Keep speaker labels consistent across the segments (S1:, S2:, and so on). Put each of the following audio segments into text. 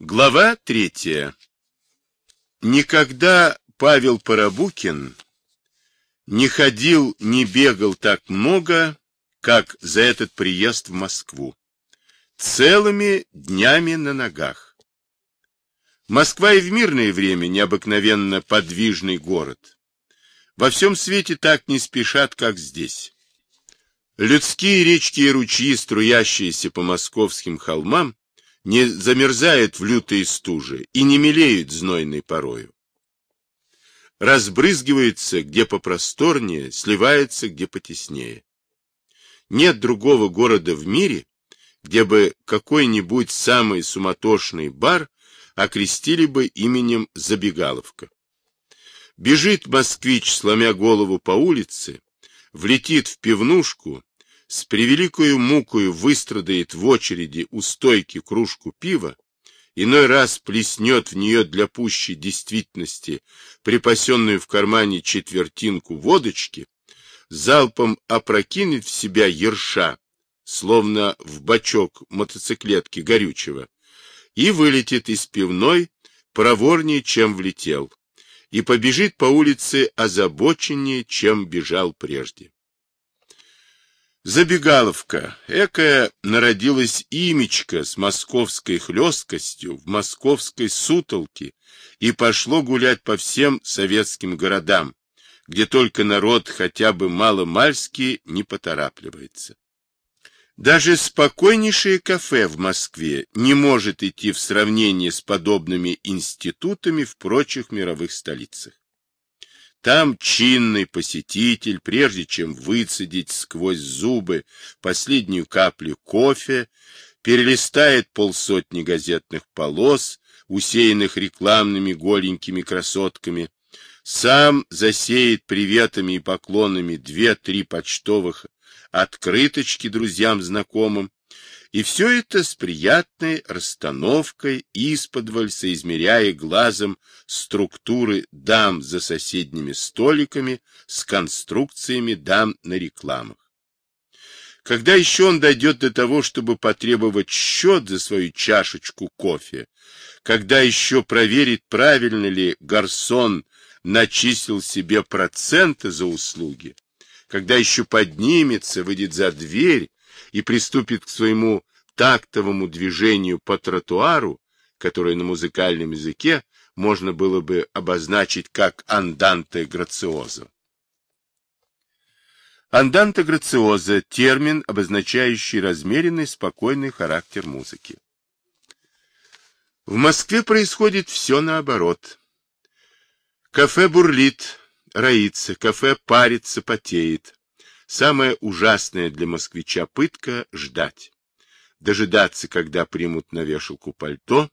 S1: Глава третья. Никогда Павел Парабукин не ходил, не бегал так много, как за этот приезд в Москву. Целыми днями на ногах. Москва и в мирное время необыкновенно подвижный город. Во всем свете так не спешат, как здесь. Людские речки и ручьи, струящиеся по московским холмам, не замерзают в лютые стужи и не мелеют знойной порою. Разбрызгиваются где попросторнее, сливаются где потеснее. Нет другого города в мире, где бы какой-нибудь самый суматошный бар окрестили бы именем Забегаловка. Бежит москвич, сломя голову по улице, влетит в пивнушку, с превеликою мукою выстрадает в очереди у стойки кружку пива, иной раз плеснет в нее для пущей действительности припасенную в кармане четвертинку водочки, залпом опрокинет в себя ерша, словно в бачок мотоциклетки горючего, и вылетит из пивной проворнее, чем влетел, и побежит по улице озабоченнее, чем бежал прежде. Забегаловка. Экая народилась имечко с московской хлесткостью в московской сутолке и пошло гулять по всем советским городам, где только народ хотя бы мало-мальски не поторапливается. Даже спокойнейшее кафе в Москве не может идти в сравнении с подобными институтами в прочих мировых столицах. Там чинный посетитель, прежде чем выцедить сквозь зубы последнюю каплю кофе, перелистает полсотни газетных полос, усеянных рекламными голенькими красотками, сам засеет приветами и поклонами две-три почтовых открыточки друзьям-знакомым, и все это с приятной расстановкой, исподволь соизмеряя глазом структуры дам за соседними столиками с конструкциями дам на рекламах. Когда еще он дойдет до того, чтобы потребовать счет за свою чашечку кофе, когда еще проверит, правильно ли гарсон начислил себе проценты за услуги, когда еще поднимется, выйдет за дверь и приступит к своему тактовому движению по тротуару, которое на музыкальном языке можно было бы обозначить как анданте грациоза. Анданте грациоза – термин, обозначающий размеренный, спокойный характер музыки. В Москве происходит все наоборот. Кафе бурлит, роится, кафе парится, потеет. Самая ужасная для москвича пытка — ждать. Дожидаться, когда примут на вешалку пальто,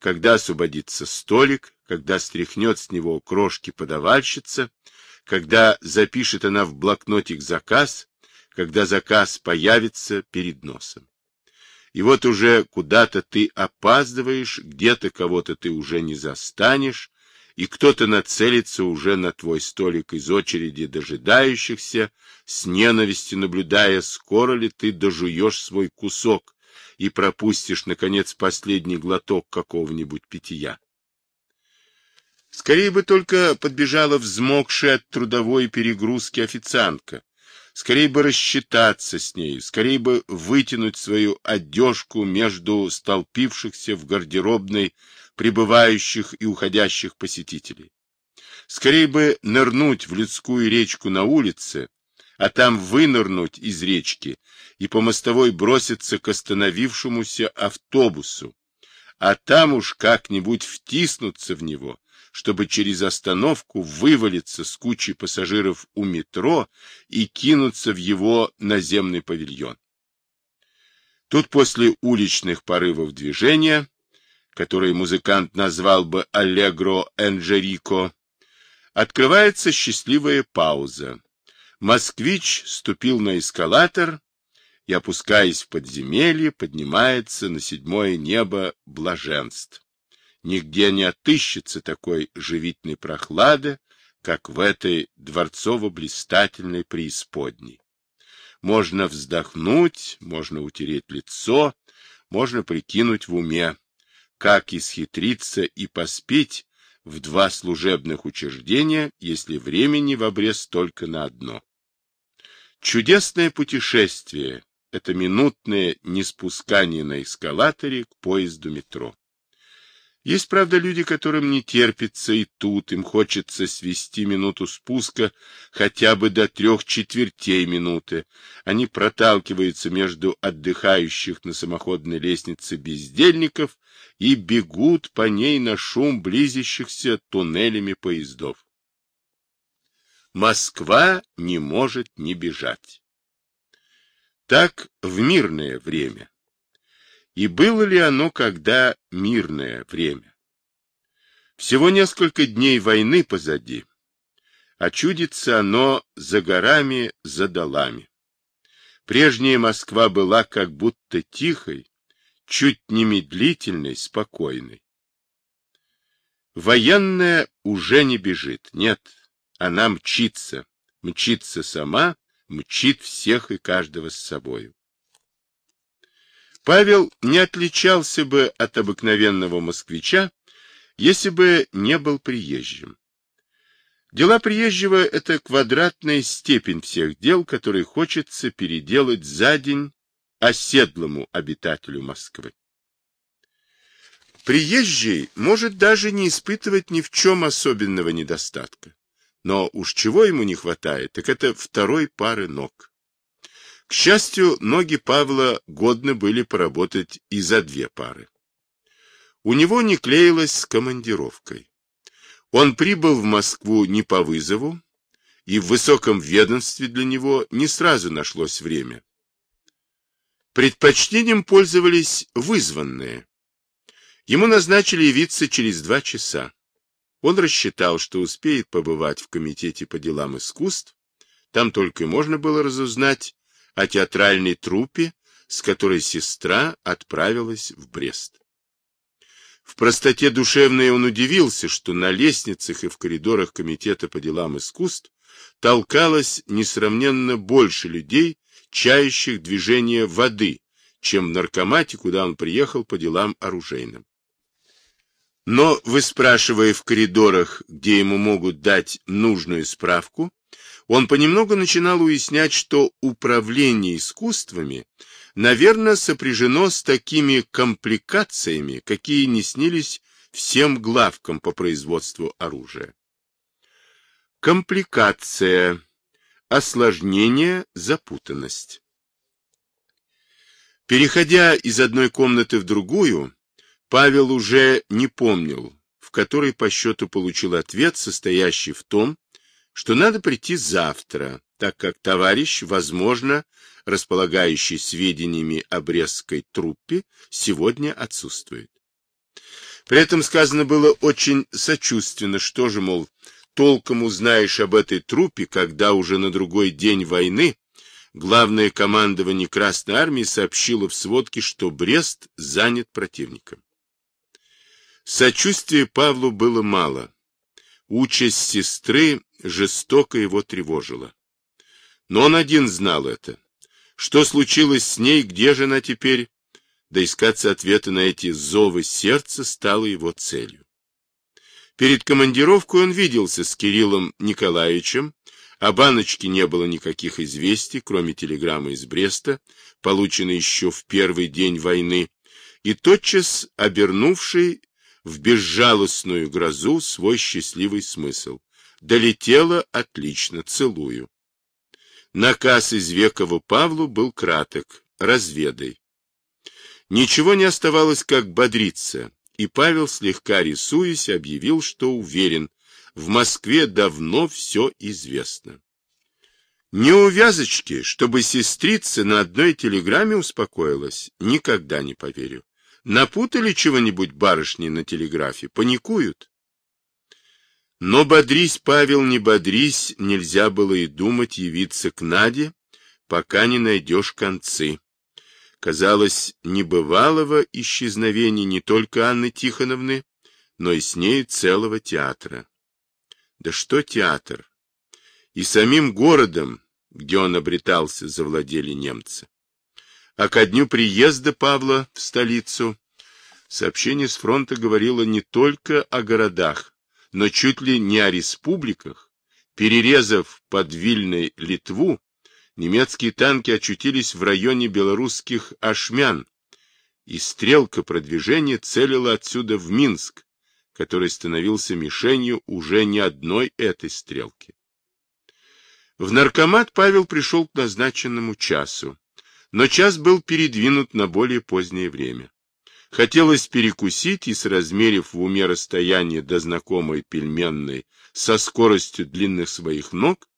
S1: когда освободится столик, когда стряхнет с него крошки подавальщица, когда запишет она в блокнотик заказ, когда заказ появится перед носом. И вот уже куда-то ты опаздываешь, где-то кого-то ты уже не застанешь, и кто-то нацелится уже на твой столик из очереди дожидающихся, с ненавистью наблюдая, скоро ли ты дожуешь свой кусок и пропустишь, наконец, последний глоток какого-нибудь питья. Скорее бы только подбежала взмокшая от трудовой перегрузки официантка, скорее бы рассчитаться с ней, скорее бы вытянуть свою одежку между столпившихся в гардеробной прибывающих и уходящих посетителей. Скорее бы нырнуть в людскую речку на улице, а там вынырнуть из речки и по мостовой броситься к остановившемуся автобусу, а там уж как-нибудь втиснуться в него, чтобы через остановку вывалиться с кучей пассажиров у метро и кинуться в его наземный павильон. Тут после уличных порывов движения который музыкант назвал бы «Аллегро Энджерико», открывается счастливая пауза. Москвич ступил на эскалатор и, опускаясь в подземелье, поднимается на седьмое небо блаженств. Нигде не отыщется такой живительной прохлады, как в этой дворцово-блистательной преисподней. Можно вздохнуть, можно утереть лицо, можно прикинуть в уме, как исхитриться и поспеть в два служебных учреждения, если времени в обрез только на одно. Чудесное путешествие — это минутное неспускание на эскалаторе к поезду метро. Есть, правда, люди, которым не терпится и тут, им хочется свести минуту спуска хотя бы до трех четвертей минуты. Они проталкиваются между отдыхающих на самоходной лестнице бездельников и бегут по ней на шум близящихся туннелями поездов. Москва не может не бежать. Так в мирное время. И было ли оно когда мирное время? Всего несколько дней войны позади, а чудится оно за горами, за долами. Прежняя Москва была как будто тихой, чуть не медлительной, спокойной. Военная уже не бежит, нет, она мчится, мчится сама, мчит всех и каждого с собою. Павел не отличался бы от обыкновенного москвича, если бы не был приезжим. Дела приезжего – это квадратная степень всех дел, которые хочется переделать за день оседлому обитателю Москвы. Приезжий может даже не испытывать ни в чем особенного недостатка. Но уж чего ему не хватает, так это второй пары ног. Счастью, ноги Павла годны были поработать и за две пары. У него не клеилось с командировкой. Он прибыл в Москву не по вызову, и в высоком ведомстве для него не сразу нашлось время. Предпочтением пользовались вызванные. Ему назначили явиться через два часа. Он рассчитал, что успеет побывать в Комитете по делам искусств, там только и можно было разузнать, о театральной труппе, с которой сестра отправилась в Брест. В простоте душевной он удивился, что на лестницах и в коридорах Комитета по делам искусств толкалось несравненно больше людей, чающих движение воды, чем в наркомате, куда он приехал по делам оружейным. Но, выспрашивая в коридорах, где ему могут дать нужную справку, он понемногу начинал уяснять, что управление искусствами, наверное, сопряжено с такими компликациями, какие не снились всем главкам по производству оружия. Компликация, осложнение, запутанность. Переходя из одной комнаты в другую, Павел уже не помнил, в которой по счету получил ответ, состоящий в том, что надо прийти завтра, так как товарищ, возможно, располагающий сведениями о Брестской труппе, сегодня отсутствует. При этом сказано было очень сочувственно, что же, мол, толком узнаешь об этой труппе, когда уже на другой день войны главное командование Красной Армии сообщило в сводке, что Брест занят противником. Сочувствия Павлу было мало. Участь сестры жестоко его тревожила. Но он один знал это. Что случилось с ней, где же она теперь? Да искаться ответы на эти зовы сердца стало его целью. Перед командировкой он виделся с Кириллом Николаевичем, о баночке не было никаких известий, кроме телеграммы из Бреста, полученной еще в первый день войны, и тотчас обернувший в безжалостную грозу свой счастливый смысл. Долетела отлично, целую. Наказ из Векова Павлу был краток. Разведай. Ничего не оставалось, как бодриться, и Павел, слегка рисуясь, объявил, что уверен, в Москве давно все известно. Не увязочки, чтобы сестрица на одной телеграмме успокоилась, никогда не поверю. Напутали чего-нибудь барышни на телеграфе, паникуют. Но бодрись, Павел, не бодрись, нельзя было и думать явиться к Наде, пока не найдешь концы. Казалось, небывалого исчезновения не только Анны Тихоновны, но и с ней целого театра. Да что театр? И самим городом, где он обретался, завладели немцы а ко дню приезда Павла в столицу Сообщение с фронта говорило не только о городах, но чуть ли не о республиках. Перерезав под Вильной Литву, немецкие танки очутились в районе белорусских Ашмян, и стрелка продвижения целила отсюда в Минск, который становился мишенью уже не одной этой стрелки. В наркомат Павел пришел к назначенному часу, но час был передвинут на более позднее время. Хотелось перекусить и, соразмерив в уме расстояние до знакомой пельменной со скоростью длинных своих ног,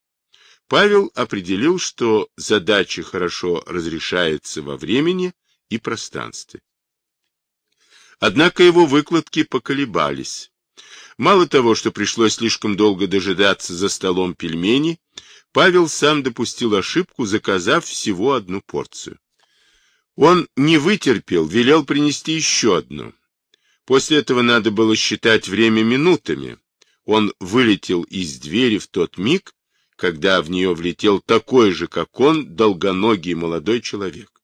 S1: Павел определил, что задача хорошо разрешается во времени и пространстве. Однако его выкладки поколебались. Мало того, что пришлось слишком долго дожидаться за столом пельмени, Павел сам допустил ошибку, заказав всего одну порцию. Он не вытерпел, велел принести еще одну. После этого надо было считать время минутами. Он вылетел из двери в тот миг, когда в нее влетел такой же, как он, долгоногий молодой человек.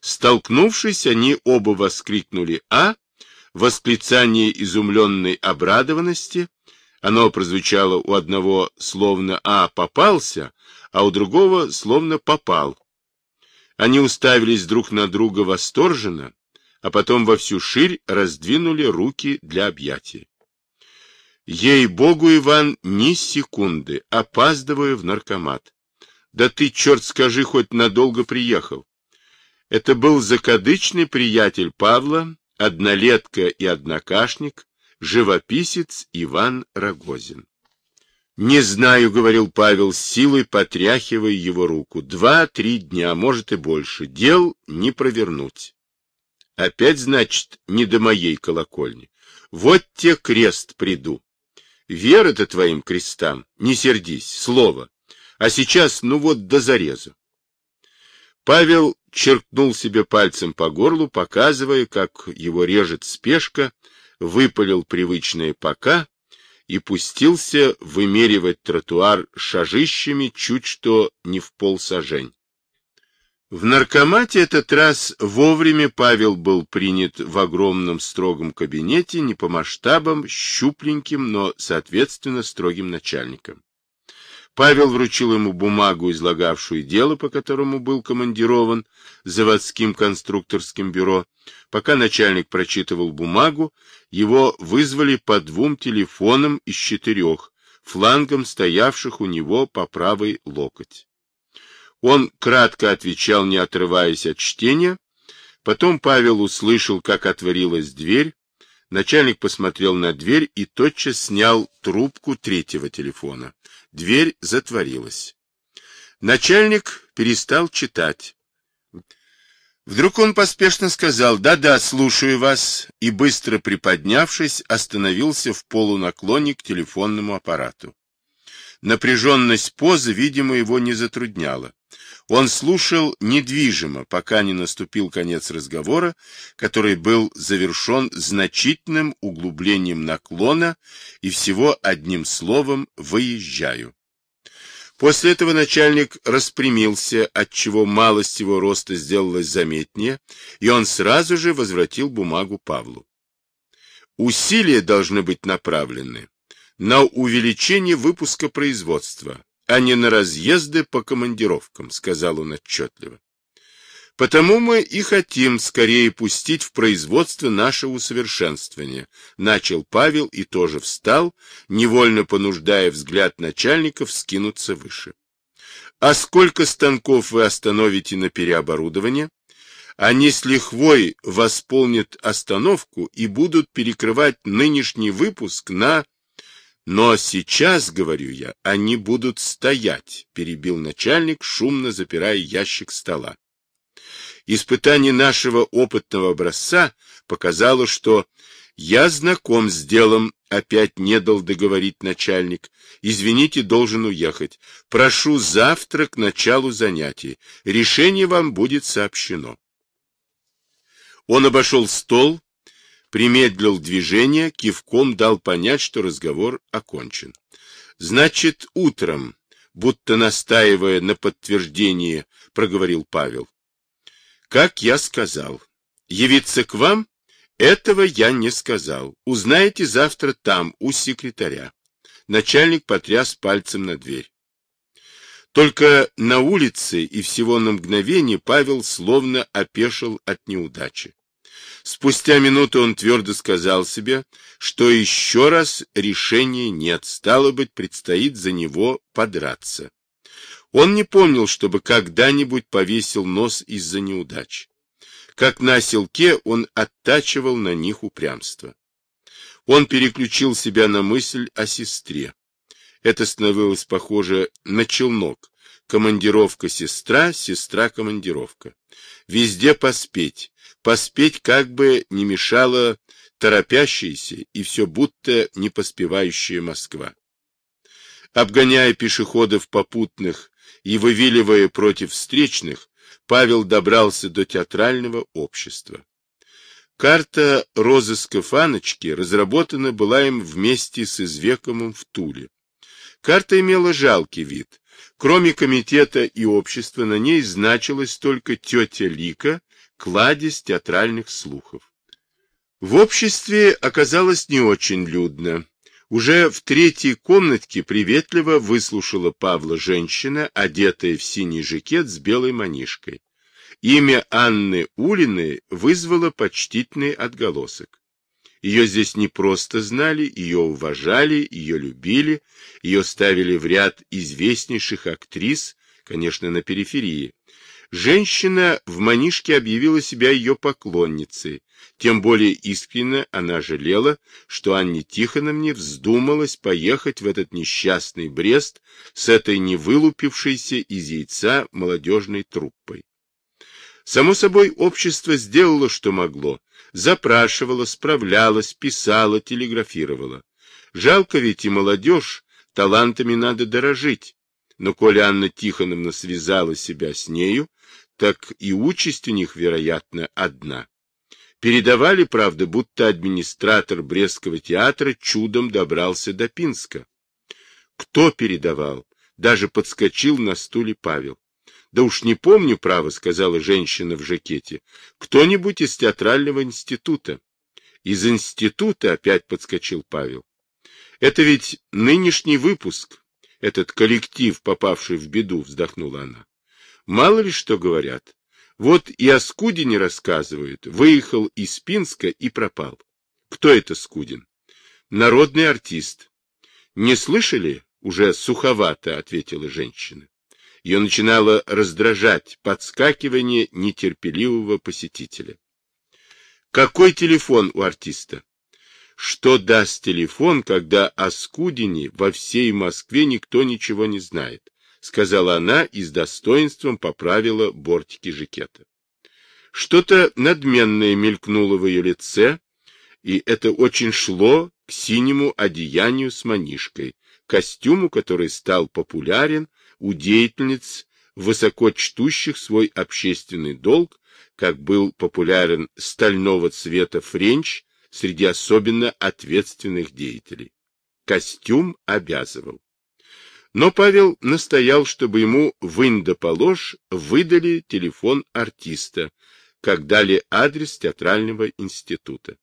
S1: Столкнувшись, они оба воскликнули «А!» Восклицание изумленной обрадованности, оно прозвучало у одного словно «А» попался, а у другого словно попал. Они уставились друг на друга восторженно, а потом во всю ширь раздвинули руки для объятия. Ей-богу, Иван, ни секунды, опаздываю в наркомат. Да ты, черт скажи, хоть надолго приехал. Это был закадычный приятель Павла, однолетка и однокашник, живописец Иван Рогозин. «Не знаю», — говорил Павел, с силой потряхивая его руку. «Два-три дня, может и больше. Дел не провернуть». «Опять, значит, не до моей колокольни. Вот те крест приду. Вера-то твоим крестам, не сердись, слово. А сейчас, ну вот, до зарезу». Павел черкнул себе пальцем по горлу, показывая, как его режет спешка, выпалил привычное «пока», и пустился вымеривать тротуар шажищами чуть что не в полсажень. В наркомате этот раз вовремя Павел был принят в огромном строгом кабинете, не по масштабам, щупленьким, но, соответственно, строгим начальником. Павел вручил ему бумагу, излагавшую дело, по которому был командирован заводским конструкторским бюро. Пока начальник прочитывал бумагу, его вызвали по двум телефонам из четырех, флангом стоявших у него по правой локоть. Он кратко отвечал, не отрываясь от чтения. Потом Павел услышал, как отворилась дверь. Начальник посмотрел на дверь и тотчас снял трубку третьего телефона. Дверь затворилась. Начальник перестал читать. Вдруг он поспешно сказал «Да-да, слушаю вас», и, быстро приподнявшись, остановился в полунаклоне к телефонному аппарату. Напряженность позы, видимо, его не затрудняла. Он слушал недвижимо, пока не наступил конец разговора, который был завершен значительным углублением наклона и всего одним словом «выезжаю». После этого начальник распрямился, отчего малость его роста сделалась заметнее, и он сразу же возвратил бумагу Павлу. Усилия должны быть направлены на увеличение выпуска производства, а не на разъезды по командировкам, сказал он отчетливо. Потому мы и хотим скорее пустить в производство наше усовершенствование, начал Павел и тоже встал, невольно понуждая взгляд начальников скинуться выше. А сколько станков вы остановите на переоборудование? Они с лихвой восполнят остановку и будут перекрывать нынешний выпуск на но сейчас, говорю я, они будут стоять, перебил начальник, шумно запирая ящик стола. Испытание нашего опытного образца показало, что я знаком с делом, опять не дал договорить начальник. Извините, должен уехать. Прошу завтра к началу занятий. Решение вам будет сообщено. Он обошел стол, примедлил движение, кивком дал понять, что разговор окончен. Значит, утром, будто настаивая на подтверждении, проговорил Павел. Как я сказал, явиться к вам Этого я не сказал. Узнаете завтра там, у секретаря. Начальник потряс пальцем на дверь. Только на улице и всего на мгновение Павел словно опешил от неудачи. Спустя минуту он твердо сказал себе, что еще раз решения нет, стало быть, предстоит за него подраться. Он не помнил, чтобы когда-нибудь повесил нос из-за неудач. Как на оселке он оттачивал на них упрямство. Он переключил себя на мысль о сестре. Это становилось похоже на челнок. Командировка-сестра, сестра-командировка. Везде поспеть. Поспеть как бы не мешала торопящаяся и все будто не поспевающая Москва. Обгоняя пешеходов попутных и вывиливая против встречных, Павел добрался до театрального общества. Карта розыска Фаночки разработана была им вместе с Извекомым в Туле. Карта имела жалкий вид. Кроме комитета и общества, на ней значилась только тетя Лика, кладезь театральных слухов. В обществе оказалось не очень людно. Уже в третьей комнатке приветливо выслушала Павла женщина, одетая в синий жакет с белой манишкой. Имя Анны Улиной вызвало почтительный отголосок. Ее здесь не просто знали, ее уважали, ее любили, ее ставили в ряд известнейших актрис, конечно, на периферии. Женщина в манишке объявила себя ее поклонницей, тем более искренне она жалела, что Анне Тихоновне вздумалось поехать в этот несчастный Брест с этой невылупившейся из яйца молодежной труппой. Само собой, общество сделало, что могло, запрашивало, справлялось, писало, телеграфировало. Жалко ведь и молодежь, талантами надо дорожить. Но коли Анна Тихоновна связала себя с нею, так и участь у них, вероятно, одна. Передавали, правда, будто администратор Брестского театра чудом добрался до Пинска. Кто передавал? Даже подскочил на стуле Павел. Да уж не помню, право, сказала женщина в жакете. Кто-нибудь из театрального института. Из института опять подскочил Павел. Это ведь нынешний выпуск. Этот коллектив, попавший в беду, вздохнула она. Мало ли что говорят. Вот и о Скудине рассказывают. Выехал из Пинска и пропал. Кто это Скудин? Народный артист. Не слышали? Уже суховато, ответила женщина. Ее начинало раздражать подскакивание нетерпеливого посетителя. Какой телефон у артиста? Что даст телефон, когда о Скудине во всей Москве никто ничего не знает? сказала она и с достоинством поправила бортики жакета. Что-то надменное мелькнуло в ее лице, и это очень шло к синему одеянию с манишкой, костюму, который стал популярен у деятельниц, высоко чтущих свой общественный долг, как был популярен стального цвета френч среди особенно ответственных деятелей. Костюм обязывал. Но Павел настоял, чтобы ему в Индополож выдали телефон артиста, как дали адрес театрального института.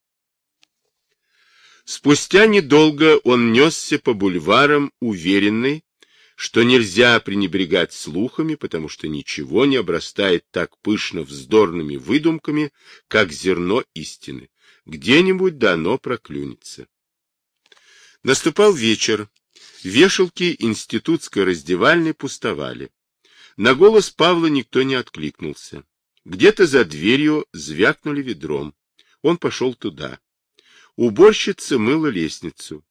S1: Спустя недолго он несся по бульварам, уверенный, что нельзя пренебрегать слухами, потому что ничего не обрастает так пышно вздорными выдумками, как зерно истины. Где-нибудь да оно проклюнется. Наступал вечер. Вешалки институтской раздевальной пустовали. На голос Павла никто не откликнулся. Где-то за дверью звякнули ведром. Он пошел туда. Уборщица мыла лестницу.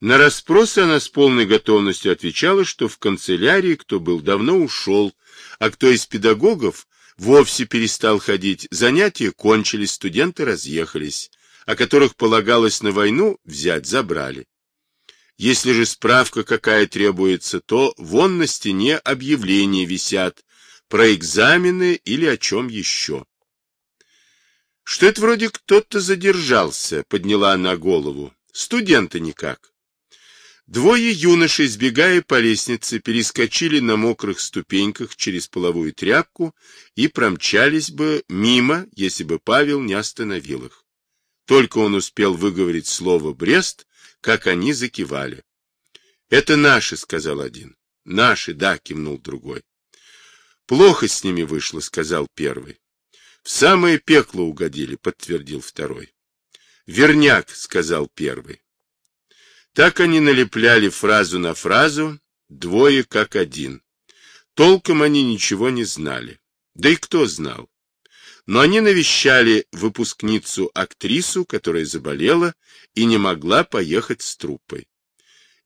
S1: На расспросы она с полной готовностью отвечала, что в канцелярии кто был давно ушел, а кто из педагогов вовсе перестал ходить, занятия кончились, студенты разъехались, а которых полагалось на войну взять забрали. Если же справка какая требуется, то вон на стене объявления висят про экзамены или о чем еще. Что это вроде кто-то задержался, подняла она голову. Студенты никак. Двое юношей, сбегая по лестнице, перескочили на мокрых ступеньках через половую тряпку и промчались бы мимо, если бы Павел не остановил их. Только он успел выговорить слово «Брест», как они закивали. «Это наши», — сказал один. «Наши, да», — кивнул другой. «Плохо с ними вышло», — сказал первый. «В самое пекло угодили», — подтвердил второй. «Верняк», — сказал первый. Так они налепляли фразу на фразу, двое как один. Толком они ничего не знали. Да и кто знал? Но они навещали выпускницу-актрису, которая заболела и не могла поехать с труппой.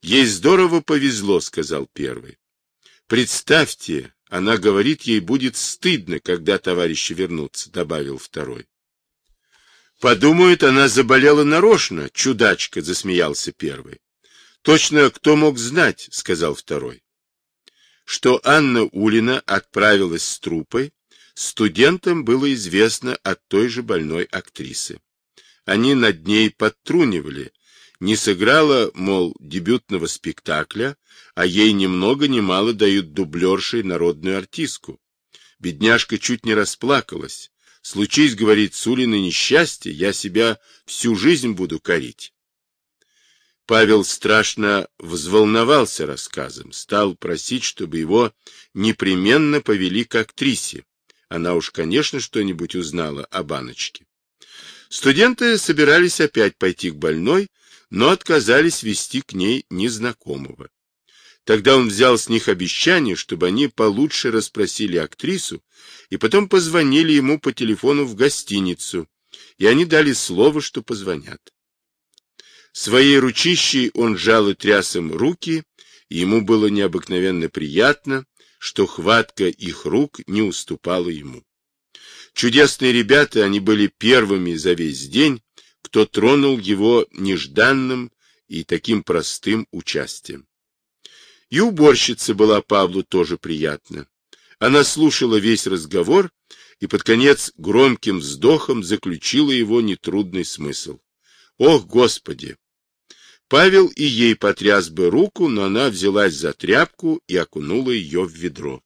S1: «Ей здорово повезло», — сказал первый. «Представьте, она говорит, ей будет стыдно, когда товарищи вернутся», — добавил второй. Подумают, она заболела нарочно, чудачка, засмеялся первый. Точно кто мог знать, сказал второй. Что Анна Улина отправилась с трупой, студентам было известно от той же больной актрисы. Они над ней подтрунивали. Не сыграла, мол, дебютного спектакля, а ей ни много ни мало дают дублершей народную артистку. Бедняжка чуть не расплакалась. Случись, говорит Сулина, несчастье, я себя всю жизнь буду корить. Павел страшно взволновался рассказом, стал просить, чтобы его непременно повели к актрисе. Она уж, конечно, что-нибудь узнала о баночке. Студенты собирались опять пойти к больной, но отказались вести к ней незнакомого. Тогда он взял с них обещание, чтобы они получше расспросили актрису, и потом позвонили ему по телефону в гостиницу, и они дали слово, что позвонят. Своей ручищей он жал и тряс им руки, и ему было необыкновенно приятно, что хватка их рук не уступала ему. Чудесные ребята, они были первыми за весь день, кто тронул его нежданным и таким простым участием. И уборщица была Павлу тоже приятна. Она слушала весь разговор и под конец громким вздохом заключила его нетрудный смысл. Ох, Господи! Павел и ей потряс бы руку, но она взялась за тряпку и окунула ее в ведро.